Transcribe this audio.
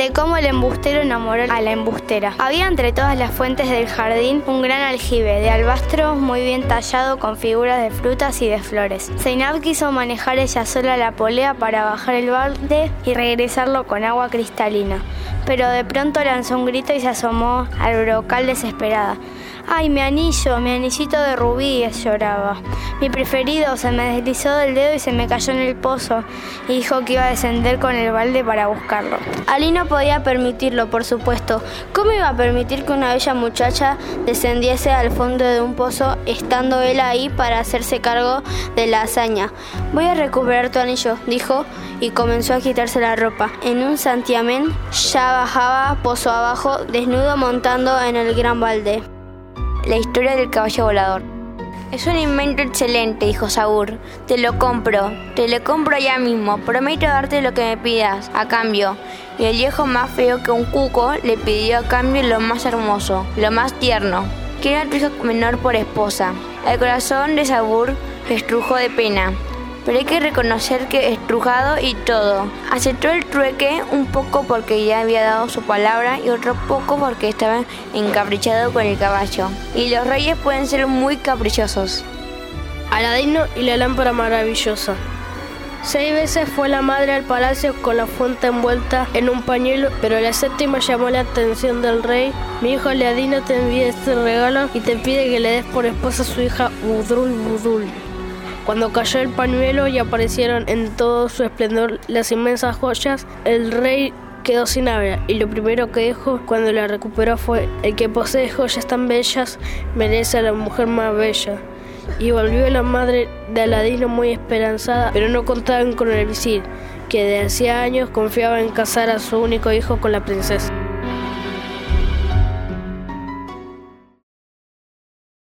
de cómo el embustero enamoró a la embustera. Había entre todas las fuentes del jardín un gran aljibe de albastro muy bien tallado con figuras de frutas y de flores. Zainab quiso manejar ella sola la polea para bajar el balde y regresarlo con agua cristalina, pero de pronto lanzó un grito y se asomó al brocal desesperada. ¡Ay, mi anillo, mi anillito de rubíes! lloraba. Mi preferido se me deslizó del dedo y se me cayó en el pozo y dijo que iba a descender con el balde para buscarlo. Ali no podía permitirlo, por supuesto. ¿Cómo iba a permitir que una bella muchacha descendiese al fondo de un pozo estando él ahí para hacerse cargo de la hazaña? Voy a recuperar tu anillo, dijo y comenzó a quitarse la ropa. En un santiamén ya bajaba pozo abajo, desnudo montando en el gran balde. La historia del caballo volador. Es un invento excelente, dijo Saúl. Te lo compro, te lo compro ya mismo. Prometo darte lo que me pidas, a cambio. Y el viejo más feo que un cuco le pidió a cambio lo más hermoso, lo más tierno. Quiero a tu hijo menor por esposa. El corazón de Saúl se estrujó de pena pero hay que reconocer que estrujado y todo. Aceptó el trueque un poco porque ya había dado su palabra y otro poco porque estaba encaprichado con el caballo. Y los reyes pueden ser muy caprichosos. Aladino y la lámpara maravillosa. Seis veces fue la madre al palacio con la fuente envuelta en un pañuelo, pero la séptima llamó la atención del rey. Mi hijo Aladino te envía este regalo y te pide que le des por esposa a su hija Budul Budul. Cuando cayó el pañuelo y aparecieron en todo su esplendor las inmensas joyas, el rey quedó sin habla y lo primero que dijo cuando la recuperó fue, el que posee joyas tan bellas merece a la mujer más bella. Y volvió la madre de Aladino muy esperanzada, pero no contaban con el visir, que de hacía años confiaba en casar a su único hijo con la princesa.